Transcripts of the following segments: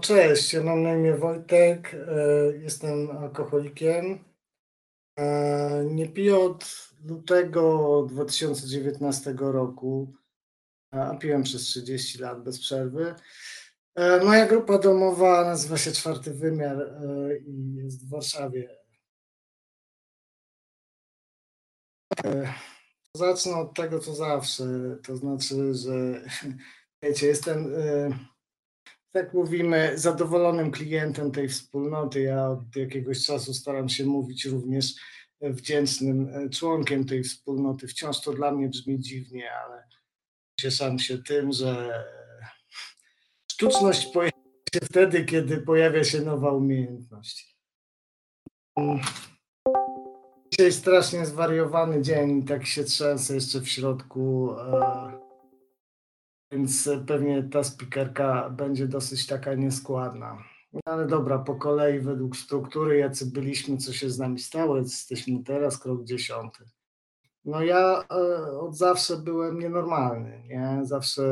Cześć, ja mam na imię Wojtek, e, jestem alkoholikiem. E, Nie piję od lutego 2019 roku, a piłem przez 30 lat bez przerwy. E, Moja grupa domowa nazywa się Czwarty Wymiar i jest w Warszawie. Zacznę od tego, co zawsze, to znaczy, że wiecie, jestem tak mówimy, zadowolonym klientem tej wspólnoty. Ja od jakiegoś czasu staram się mówić również wdzięcznym e, członkiem tej wspólnoty. Wciąż to dla mnie brzmi dziwnie, ale cieszam się tym, że sztuczność pojawia się wtedy, kiedy pojawia się nowa umiejętność. Dzisiaj strasznie zwariowany dzień, tak się trzęsę jeszcze w środku. e, więc pewnie ta spikerka będzie dosyć taka nieskładna. No ale dobra, po kolei według struktury, jacy byliśmy, co się z nami stało, jesteśmy teraz, krok dziesiąty. No ja e, od zawsze byłem nienormalny, nie? Zawsze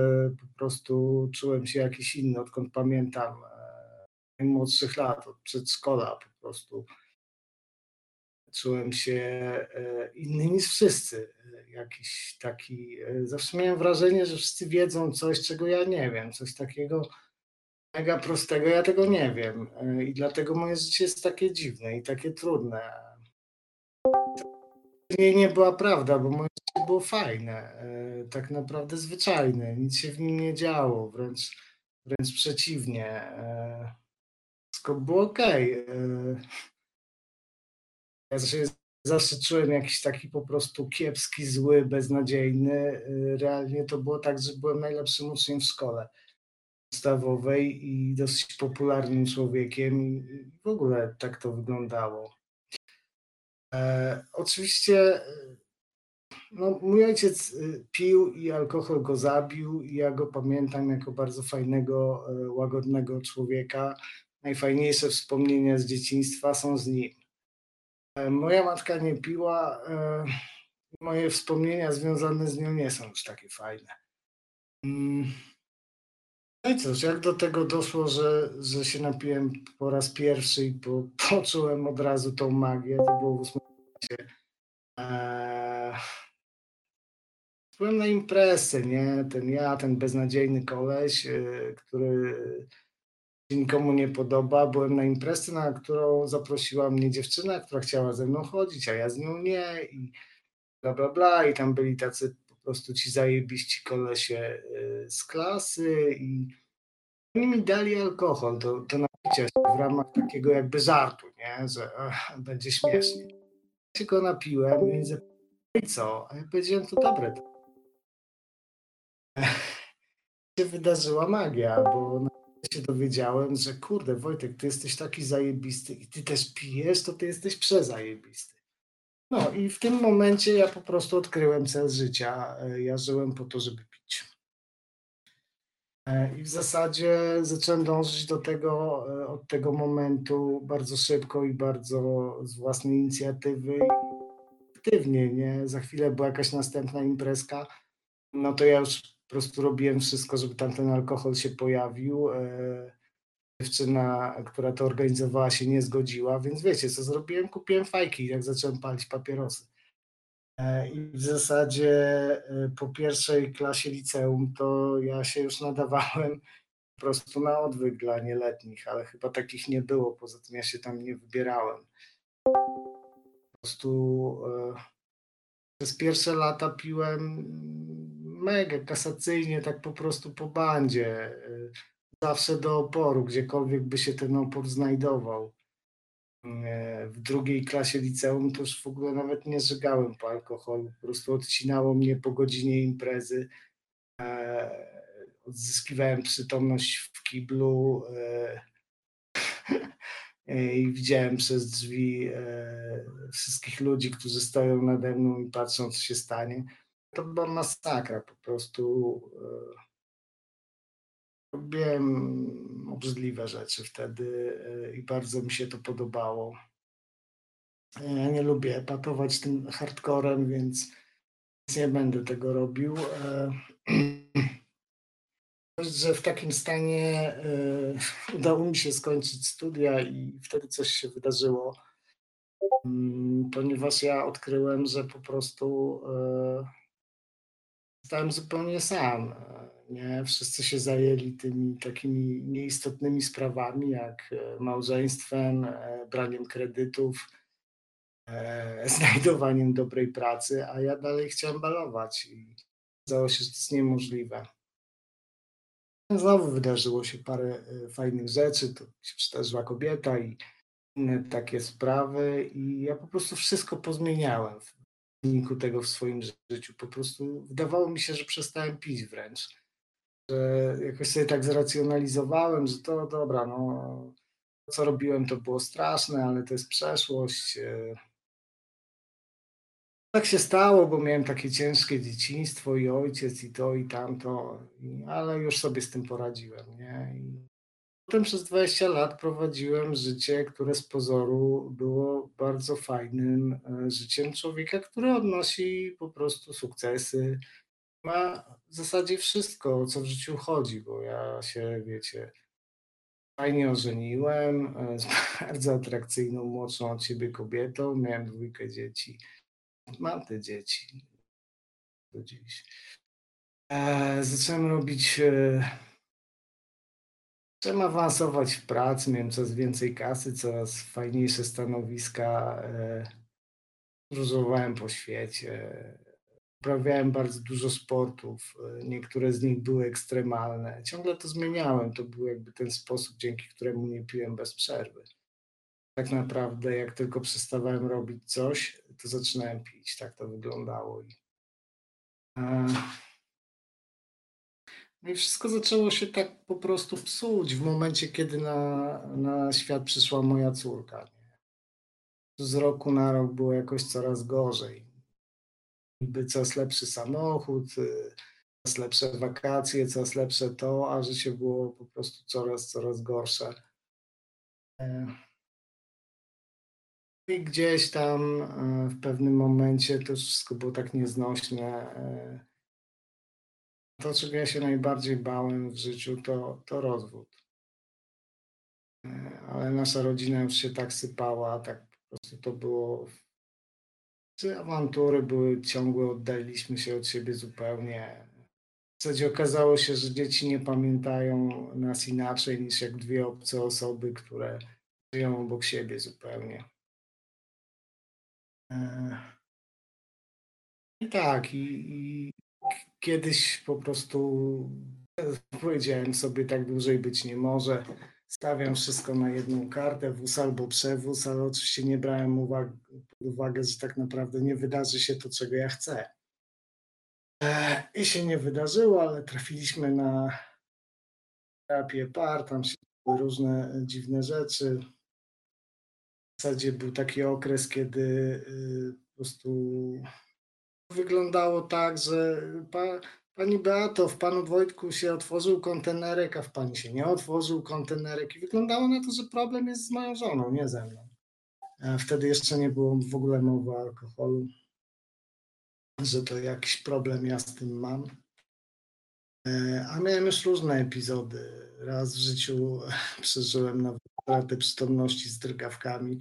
po prostu czułem się jakiś inny, odkąd pamiętam e, najmłodszych lat, od przedszkola po prostu czułem się e, inny niż wszyscy. E, Jakiś taki, e, zawsze miałem wrażenie, że wszyscy wiedzą coś, czego ja nie wiem, coś takiego mega prostego, ja tego nie wiem. I dlatego moje życie jest takie dziwne i takie trudne. Nie, nie była prawda, bo moje życie było fajne, tak naprawdę zwyczajne, nic się w nim nie działo, wręcz, wręcz przeciwnie. Wszystko było okej. Ja zawsze, czułem jakiś taki po prostu kiepski, zły, beznadziejny. Y, Realnie to było tak, że byłem najlepszym uczniem w szkole podstawowej i dosyć popularnym człowiekiem w ogóle tak to wyglądało. E, oczywiście, y, no, mój ojciec y, pił i alkohol go zabił i ja go pamiętam jako bardzo fajnego, łagodnego człowieka. Najfajniejsze wspomnienia z dzieciństwa są z nim. E, Moja matka nie piła. e, Moje wspomnienia związane z nią nie są już takie fajne. Mm, No i cóż, jak do tego doszło, że, że się napiłem po raz pierwszy i po, poczułem od razu tą magię, to było w ósmym. Eee, Byłem na imprezie, nie? Ten ja, ten beznadziejny koleś, e, który się nikomu nie podoba. Byłem na imprezie, na którą zaprosiła mnie dziewczyna, która chciała ze mną chodzić, a ja z nią nie i bla, bla, bla. I tam byli tacy po prostu ci zajebiści kolesie y, z klasy i oni mi dali alkohol do, do napicia się w ramach takiego jakby żartu, nie? Że ech, będzie śmiesznie. Ja się go napiłem i zapytałem, "I co? A ja powiedziałem, to dobre. Się wydarzyła magia, bo się dowiedziałem, że kurde, Wojtek, ty jesteś taki zajebisty i ty też pijesz, to ty jesteś przezajebisty. No i w tym momencie ja po prostu odkryłem cel życia. E, Ja żyłem po to, żeby pić. E, I w zasadzie zacząłem dążyć do tego e, od tego momentu bardzo szybko i bardzo z własnej inicjatywy aktywnie, nie? Za chwilę była jakaś następna imprezka, no to ja już po prostu robiłem wszystko, żeby tam ten alkohol się pojawił. E, Dziewczyna, która to organizowała, się nie zgodziła, więc wiecie, co zrobiłem? Kupiłem fajki, jak zacząłem palić papierosy. E, I w zasadzie e, po pierwszej klasie liceum to ja się już nadawałem po prostu na odwyk dla nieletnich, ale chyba takich nie było, poza tym ja się tam nie wybierałem. Po prostu przez pierwsze lata piłem mega kasacyjnie, tak po prostu po bandzie. e, Zawsze do oporu, gdziekolwiek by się ten opór znajdował. E, W drugiej klasie liceum to już w ogóle nawet nie żygałem po alkoholu, po prostu odcinało mnie po godzinie imprezy. E, Odzyskiwałem przytomność w kiblu i widziałem przez drzwi wszystkich ludzi, którzy stoją nade mną i patrzą, co się stanie. To była masakra, po prostu e, robiłem obrzydliwe rzeczy wtedy e, i bardzo mi się to podobało. Ja nie lubię epatować tym hardcorem, więc nie będę tego robił. E, że w takim stanie udało mi się skończyć studia i wtedy coś się wydarzyło, mm, ponieważ ja odkryłem, że po prostu stałem zupełnie sam. Nie? Wszyscy się zajęli tymi takimi nieistotnymi sprawami, jak e, małżeństwem, e, braniem kredytów, e, znajdowaniem dobrej pracy, a ja dalej chciałem balować i okazało się, że to jest niemożliwe. Znowu wydarzyło się parę fajnych rzeczy, to się przydarzyła kobieta i inne takie sprawy i ja po prostu wszystko pozmieniałem wyniku tego w swoim życiu. Po prostu wydawało mi się, że przestałem pić wręcz. Że jakoś sobie tak zracjonalizowałem, że to dobra, no co robiłem to było straszne, ale to jest przeszłość. E. Tak się stało, bo miałem takie ciężkie dzieciństwo i ojciec i to i tamto, ale już sobie z tym poradziłem, nie? I Potem przez 20 lat prowadziłem życie, które z pozoru było bardzo fajnym e, życiem człowieka, który odnosi po prostu sukcesy. Ma w zasadzie wszystko, o co w życiu chodzi, bo ja się, wiecie, fajnie ożeniłem e, z bardzo atrakcyjną, młodszą od siebie kobietą. Miałem dwójkę dzieci. Mam te dzieci do dziś. E, zacząłem robić Chciałem awansować w pracy, miałem coraz więcej kasy, coraz fajniejsze stanowiska. E, podróżowałem po świecie. Uprawiałem bardzo dużo sportów. E, niektóre z nich były ekstremalne. Ciągle to zmieniałem. To był jakby ten sposób, dzięki któremu nie piłem bez przerwy. Tak naprawdę, jak tylko przestawałem robić coś, to zaczynałem pić. Tak to wyglądało. I, e, no i wszystko zaczęło się tak po prostu psuć w momencie, kiedy na, na świat przyszła moja córka. Z roku na rok było jakoś coraz gorzej. Niby coraz lepszy samochód, y, coraz lepsze wakacje, coraz lepsze to, a życie było po prostu coraz, coraz gorsze. E, I gdzieś tam e, w pewnym momencie to wszystko było tak nieznośne e, to, czego ja się najbardziej bałem w życiu, to, to rozwód. E, ale nasza rodzina już się tak sypała, tak po prostu to było. Czy awantury były ciągłe, oddaliśmy się od siebie zupełnie. W zasadzie okazało się, że dzieci nie pamiętają nas inaczej niż jak dwie obce osoby, które żyją obok siebie zupełnie. E, I tak, i, i kiedyś po prostu powiedziałem sobie, tak dłużej być nie może. Stawiam wszystko na jedną kartę, wóz albo przewóz, ale oczywiście nie brałem uwag, pod uwagę, że tak naprawdę nie wydarzy się to, czego ja chcę. E, I się nie wydarzyło, ale trafiliśmy na terapię par, tam się różne dziwne rzeczy. W zasadzie był taki okres, kiedy po prostu wyglądało tak, że pa, pani Beato, w panu Wojtku się otworzył kontenerek, a w pani się nie otworzył kontenerek i wyglądało na to, że problem jest z moją żoną, nie ze mną. Wtedy jeszcze nie było w ogóle mowy o alkoholu, że to jakiś problem ja z tym mam. E, a miałem już różne epizody. Raz w życiu przeżyłem na utratę przytomności z drgawkami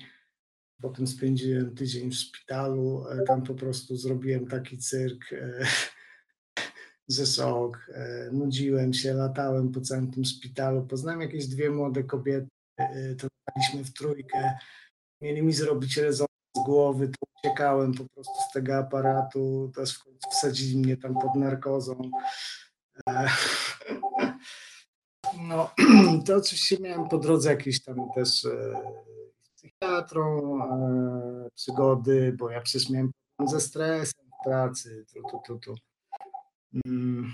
Potem spędziłem tydzień w szpitalu. E, tam po prostu zrobiłem taki cyrk, e, że szok. E, nudziłem się, latałem po całym tym szpitalu. Poznałem jakieś dwie młode kobiety. To w trójkę. Mieli mi zrobić rezonans głowy, to uciekałem po prostu z tego aparatu. Też w końcu wsadzili mnie tam pod narkozą. No, to oczywiście miałem po drodze jakieś tam też psychiatrą, e, przygody, bo ja przecież miałem ze stresem w pracy, tu, tu, tu, tu. Mm.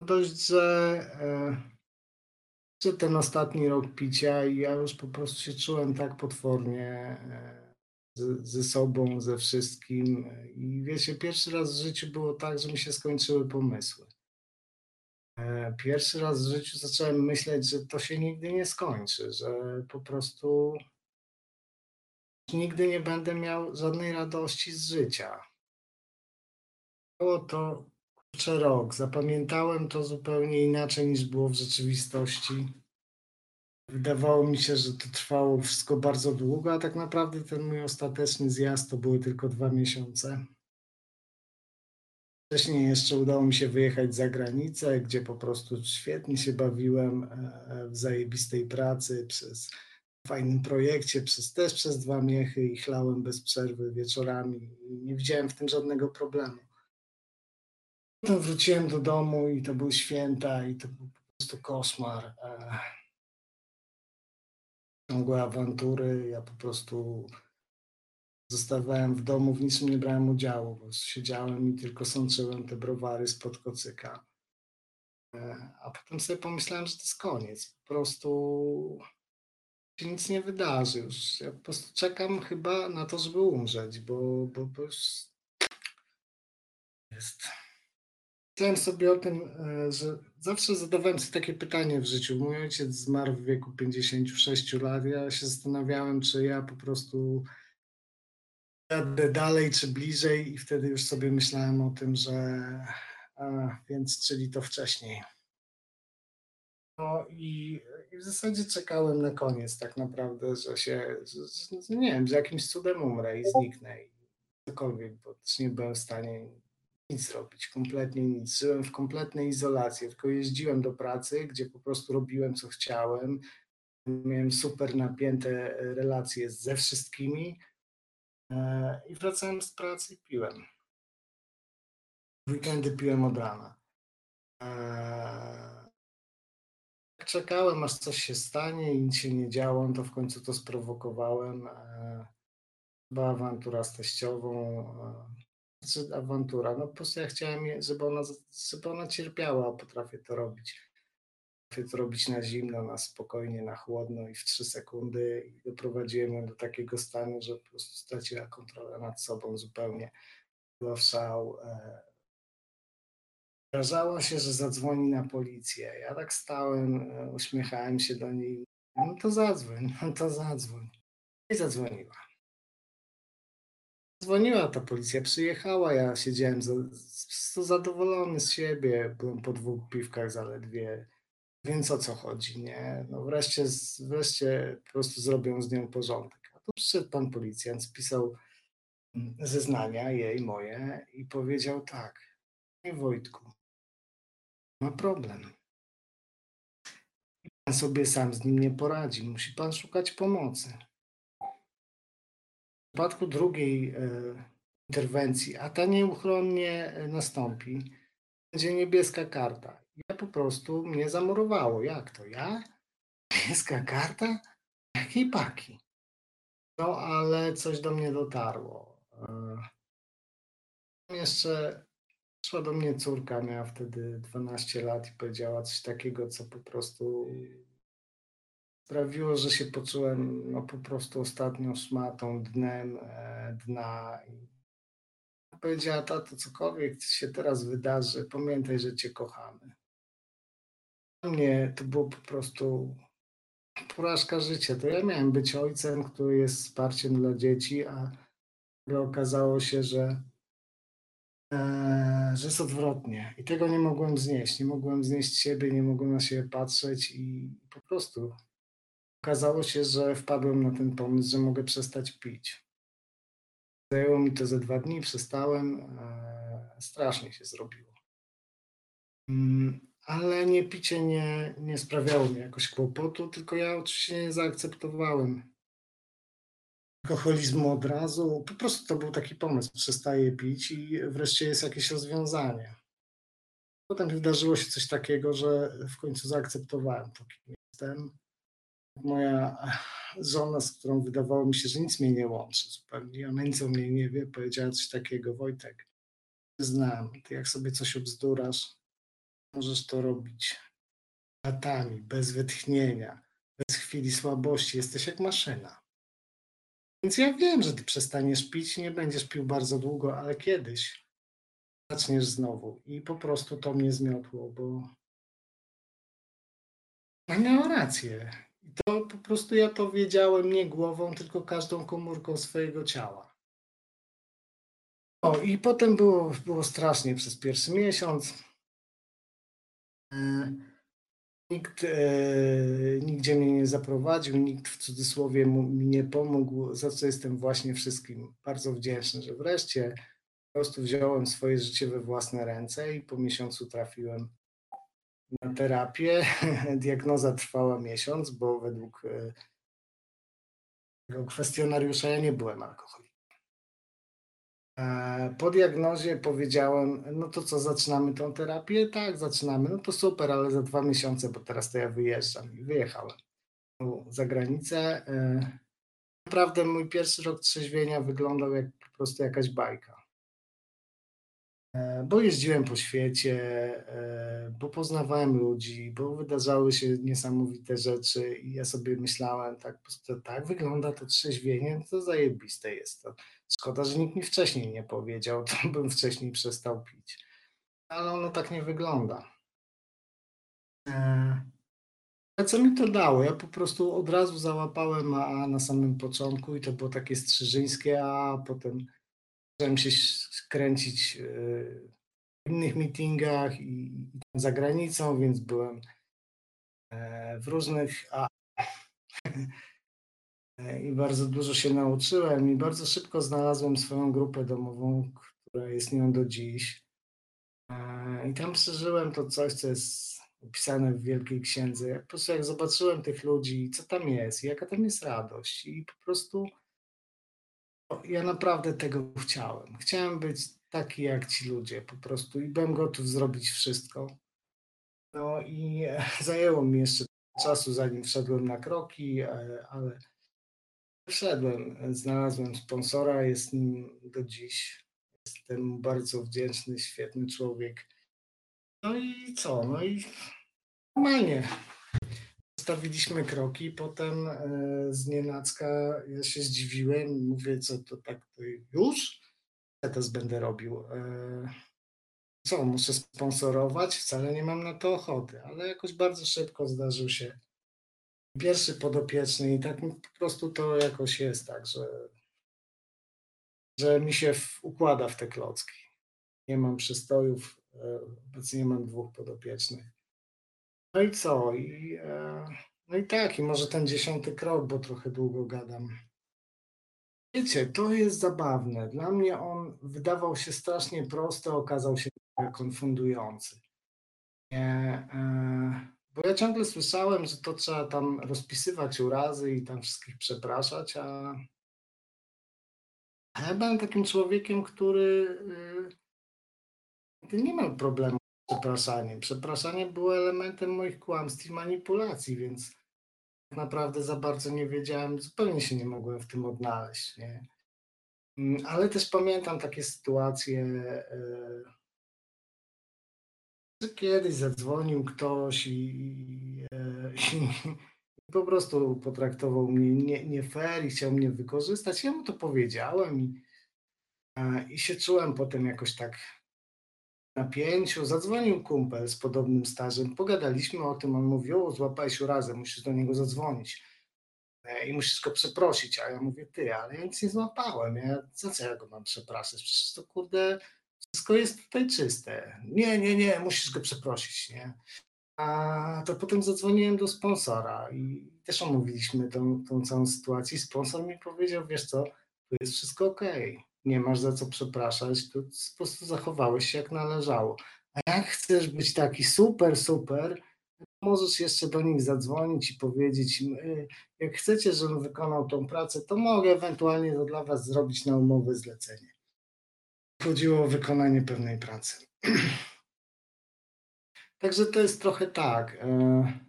Dość, że, e, że ten ostatni rok picia i ja już po prostu się czułem tak potwornie e, ze, ze sobą, ze wszystkim i wiecie, pierwszy raz w życiu było tak, że mi się skończyły pomysły. E, pierwszy raz w życiu zacząłem myśleć, że to się nigdy nie skończy, że po prostu nigdy nie będę miał żadnej radości z życia. Było to Jeszcze rok. Zapamiętałem to zupełnie inaczej niż było w rzeczywistości. Wydawało mi się, że to trwało wszystko bardzo długo, a tak naprawdę ten mój ostateczny zjazd to były tylko dwa miesiące. Wcześniej jeszcze udało mi się wyjechać za granicę, gdzie po prostu świetnie się bawiłem e, w zajebistej pracy, przez fajnym projekcie, przez, też przez dwa miechy i chlałem bez przerwy wieczorami nie widziałem w tym żadnego problemu. Potem wróciłem do domu i to były święta i to był po prostu koszmar. E, ciągłe awantury, ja po prostu zostawałem w domu, w niczym nie brałem udziału, bo siedziałem i tylko sączyłem te browary spod kocyka. E, a potem sobie pomyślałem, że to jest koniec. Po prostu się nic nie wydarzy już. Ja po prostu czekam chyba na to, żeby umrzeć, bo, bo, bo już jest. Myślałem sobie o tym, e, że zawsze zadawałem sobie takie pytanie w życiu. Mój ojciec zmarł w wieku 56 lat. Ja się zastanawiałem, czy ja po prostu jadę dalej czy bliżej i wtedy już sobie myślałem o tym, że a, więc czyli to wcześniej. No i, i, w zasadzie czekałem na koniec tak naprawdę, że się, że, że, nie wiem, że jakimś cudem umrę i zniknę i cokolwiek, bo też nie byłem w stanie nic zrobić, kompletnie nic. Żyłem w kompletnej izolacji, tylko jeździłem do pracy, gdzie po prostu robiłem co chciałem. Miałem super napięte relacje ze wszystkimi, E, I wracałem z pracy i piłem. W weekendy piłem od rana. E, czekałem, aż coś się stanie i nic się nie działo, to w końcu to sprowokowałem. E, była awantura z teściową. Znaczy awantura, no po prostu ja chciałem, żeby ona, żeby ona cierpiała, a potrafię to robić to robić na zimno, na spokojnie, na chłodno i w trzy sekundy doprowadziłem ją do takiego stanu, że po prostu straciła kontrolę nad sobą zupełnie. Była w szał. Się, że zadzwoni na policję. Ja tak stałem, e, uśmiechałem się do niej. No to zadzwoń, no to zadzwoń. I zadzwoniła. Dzwoniła ta policja, przyjechała, ja siedziałem za, zadowolony z siebie, byłem po dwóch piwkach zaledwie więc o co chodzi, nie? No wreszcie, wreszcie po prostu zrobią z nią porządek. A tu przyszedł pan policjant, spisał mm, zeznania jej, moje i powiedział tak, panie Wojtku, ma problem. Pan sobie sam z nim nie poradzi, musi pan szukać pomocy. W przypadku drugiej e, interwencji, a ta nieuchronnie e, nastąpi, będzie niebieska karta ja po prostu mnie zamurowało. Jak to? Ja? Niebieska karta? Jakiej paki? No, ale coś do mnie dotarło. E, jeszcze przyszła do mnie córka, miała wtedy 12 lat i powiedziała coś takiego, co po prostu sprawiło, że się poczułem no, po prostu ostatnią szmatą, dnem e, dna. Powiedziała, tato, cokolwiek się teraz wydarzy, pamiętaj, że cię kochamy mnie to było po prostu porażka życia. To ja miałem być ojcem, który jest wsparciem dla dzieci, a okazało się, że, e, że jest odwrotnie. I tego nie mogłem znieść. Nie mogłem znieść siebie, nie mogłem na siebie patrzeć i po prostu okazało się, że wpadłem na ten pomysł, że mogę przestać pić. Zajęło mi to ze dwa dni, przestałem. E, strasznie się zrobiło. Mm, ale nie picie nie, nie sprawiało mi jakoś kłopotu, tylko ja oczywiście nie zaakceptowałem alkoholizmu od razu. Po prostu to był taki pomysł, przestaję pić i wreszcie jest jakieś rozwiązanie. Potem wydarzyło się coś takiego, że w końcu zaakceptowałem to, kim jestem. Moja żona, z którą wydawało mi się, że nic mnie nie łączy zupełnie, ona nic o mnie nie wie, powiedziała coś takiego, Wojtek, znam, ty jak sobie coś obzdurasz, Możesz to robić latami, bez wytchnienia, bez chwili słabości. Jesteś jak maszyna. Więc ja wiem, że ty przestaniesz pić, nie będziesz pił bardzo długo, ale kiedyś zaczniesz znowu. I po prostu to mnie zmiotło, bo ja rację. I to po prostu ja to wiedziałem nie głową, tylko każdą komórką swojego ciała. O, i potem było, było strasznie przez pierwszy miesiąc. E, Nikt e, nigdzie mnie nie zaprowadził, nikt w cudzysłowie mu, mi nie pomógł, za co jestem właśnie wszystkim bardzo wdzięczny, że wreszcie po prostu wziąłem swoje życie we własne ręce i po miesiącu trafiłem na terapię. Diagnoza trwała miesiąc, bo według e, tego kwestionariusza ja nie byłem alkoholikiem. E, Po diagnozie powiedziałem, no to co, zaczynamy tą terapię? Tak, zaczynamy. No to super, ale za dwa miesiące, bo teraz to ja wyjeżdżam. I wyjechałem za granicę. E, Naprawdę mój pierwszy rok trzeźwienia wyglądał jak po prostu jakaś bajka. E, Bo jeździłem po świecie, bo poznawałem ludzi, bo wydarzały się niesamowite rzeczy i ja sobie myślałem, tak, po prostu tak wygląda to trzeźwienie, to zajebiste jest to. Szkoda, że nikt mi wcześniej nie powiedział, to bym wcześniej przestał pić. Ale ono tak nie wygląda. E, Ale co mi to dało? Ja po prostu od razu załapałem AA na samym początku i to było takie strzyżyńskie, a potem zacząłem się kręcić e, w innych meetingach i za granicą, więc byłem e, w różnych AA. I bardzo dużo się nauczyłem i bardzo szybko znalazłem swoją grupę domową, która jest nią do dziś. E, I tam przeżyłem to coś, co jest opisane w Wielkiej Księdze. Po prostu jak zobaczyłem tych ludzi, co tam jest, i jaka tam jest radość i po prostu ja naprawdę tego chciałem. Chciałem być taki jak ci ludzie po prostu i byłem gotów zrobić wszystko. No i e, zajęło mi jeszcze czasu, zanim wszedłem na kroki, e, ale wszedłem, znalazłem sponsora, jest nim do dziś. Jestem bardzo wdzięczny, świetny człowiek. No i co? No i normalnie. Postawiliśmy kroki, potem e, z nienacka ja się zdziwiłem mówię, co to tak to już? Ja teraz będę robił. E, co, muszę sponsorować? Wcale nie mam na to ochoty, ale jakoś bardzo szybko zdarzył się pierwszy podopieczny i tak po prostu to jakoś jest tak, że, że mi się w, układa w te klocki. Nie mam przystojów, obecnie mam dwóch podopiecznych. No i co? I, e, no i tak, i może ten dziesiąty krok, bo trochę długo gadam. Wiecie, to jest zabawne. Dla mnie on wydawał się strasznie prosty, okazał się konfundujący. Nie, e, bo ja ciągle słyszałem, że to trzeba tam rozpisywać urazy i tam wszystkich przepraszać, a a ja byłem takim człowiekiem, który y, nie miał problemu z przepraszaniem. Przepraszanie było elementem moich kłamstw i manipulacji, więc tak naprawdę za bardzo nie wiedziałem, zupełnie się nie mogłem w tym odnaleźć. Nie? Mm, Ale też pamiętam takie sytuacje, y, że kiedyś zadzwonił ktoś i, i, e, i po prostu potraktował mnie nie, nie fair i chciał mnie wykorzystać. Ja mu to powiedziałem i, e, i się czułem potem jakoś tak napięciu. Zadzwonił kumpel z podobnym stażem, pogadaliśmy o tym, on mówił, o złapałeś urazę, musisz do niego zadzwonić e, i musisz go przeprosić, a ja mówię, ty, ale ja nic nie złapałem, ja, za co ja go mam przepraszać, przecież to kurde, wszystko jest tutaj czyste. Nie, nie, nie, musisz go przeprosić, nie? A to potem zadzwoniłem do sponsora i też omówiliśmy tą, tą całą sytuację. Sponsor mi powiedział, wiesz co, tu jest wszystko ok, nie masz za co przepraszać, tu po prostu zachowałeś się jak należało. A jak chcesz być taki super, super, możesz jeszcze do nich zadzwonić i powiedzieć im, "Y, jak chcecie, żebym wykonał tą pracę, to mogę ewentualnie to dla was zrobić na umowę zlecenie. Chodziło o wykonanie pewnej pracy. Także to jest trochę tak. e,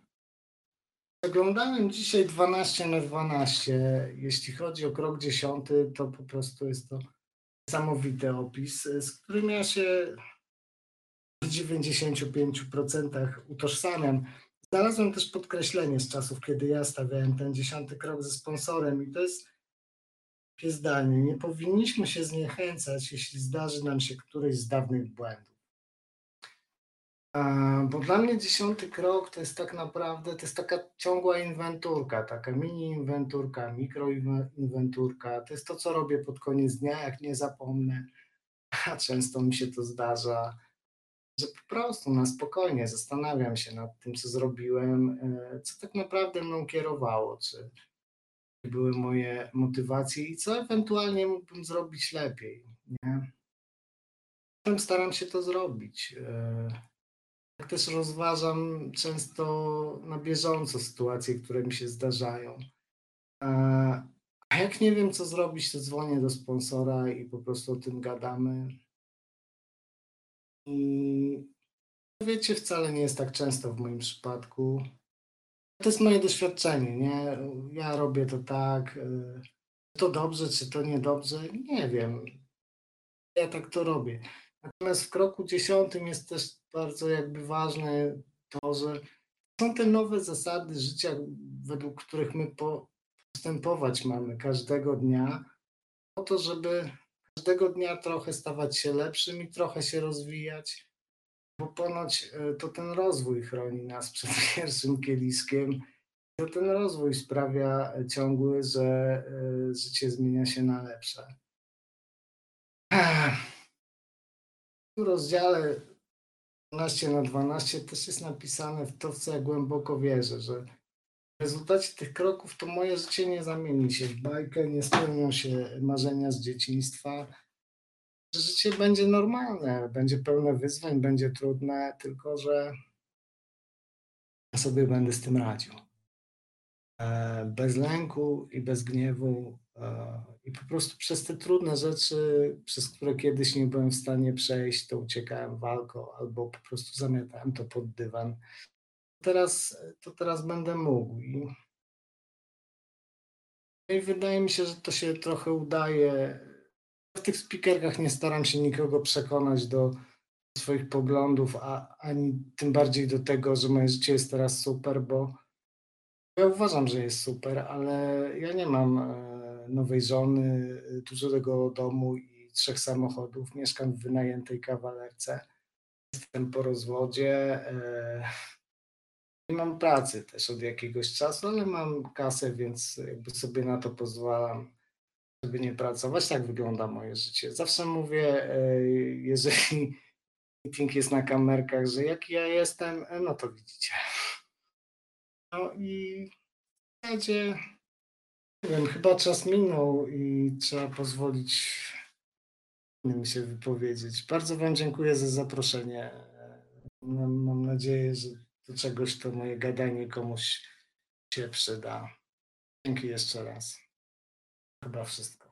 Przeglądałem dzisiaj 12 na 12. Jeśli chodzi o krok 10, to po prostu jest to niesamowity opis, e, z którym ja się w 95% utożsamiam. Znalazłem też podkreślenie z czasów, kiedy ja stawiałem ten dziesiąty krok ze sponsorem i to jest zdanie. Nie powinniśmy się zniechęcać, jeśli zdarzy nam się któryś z dawnych błędów. Bo dla mnie dziesiąty krok to jest tak naprawdę, to jest taka ciągła inwenturka, taka mini inwenturka, mikro inwenturka. To jest to, co robię pod koniec dnia, jak nie zapomnę. a często mi się to zdarza, że po prostu na spokojnie zastanawiam się nad tym, co zrobiłem, e, co tak naprawdę mną kierowało, czy były moje motywacje i co ewentualnie mógłbym zrobić lepiej, nie? Staram się to zrobić. Tak też rozważam często na bieżąco sytuacje, które mi się zdarzają. E, a jak nie wiem, co zrobić, to dzwonię do sponsora i po prostu o tym gadamy. I wiecie, wcale nie jest tak często w moim przypadku. To jest moje doświadczenie, nie? Ja robię to tak. Czy to dobrze, czy to niedobrze? Nie wiem. Ja tak to robię. Natomiast w kroku dziesiątym jest też bardzo jakby ważne to, że są te nowe zasady życia, według których my po- postępować mamy każdego dnia, po to, żeby każdego dnia trochę stawać się lepszym i trochę się rozwijać, bo ponoć e, to ten rozwój chroni nas przed pierwszym kieliskiem. To ten rozwój sprawia ciągły, że e, życie zmienia się na lepsze. W rozdziale 12 na 12 też jest napisane w to, w co ja głęboko wierzę, że w rezultacie tych kroków to moje życie nie zamieni się w bajkę, nie spełnią się marzenia z dzieciństwa. Życie będzie normalne, będzie pełne wyzwań, będzie trudne, tylko że ja sobie będę z tym radził. E, Bez lęku i bez gniewu. e, I po prostu przez te trudne rzeczy, przez które kiedyś nie byłem w stanie przejść, to uciekałem walką albo po prostu zamiatałem to pod dywan. Teraz, to teraz będę mógł. I, no i wydaje mi się, że to się trochę udaje. W tych speakerkach nie staram się nikogo przekonać do swoich poglądów, a ani tym bardziej do tego, że moje życie jest teraz super, bo ja uważam, że jest super, ale ja nie mam e, nowej żony, e, dużego domu i trzech samochodów. Mieszkam w wynajętej kawalerce. Jestem po rozwodzie. Nie mam pracy też od jakiegoś czasu, ale mam kasę, więc jakby sobie na to pozwalam, żeby nie pracować. Tak wygląda moje życie. Zawsze mówię, e, jeżeli meeting jest na kamerkach, że jaki ja jestem, e, no to widzicie. No i w zasadzie, nie wiem, chyba czas minął i trzeba pozwolić innym się wypowiedzieć. Bardzo Wam dziękuję za zaproszenie. Mam, mam nadzieję, że do czegoś to moje gadanie komuś się przyda. Dzięki jeszcze raz. Chyba wszystko.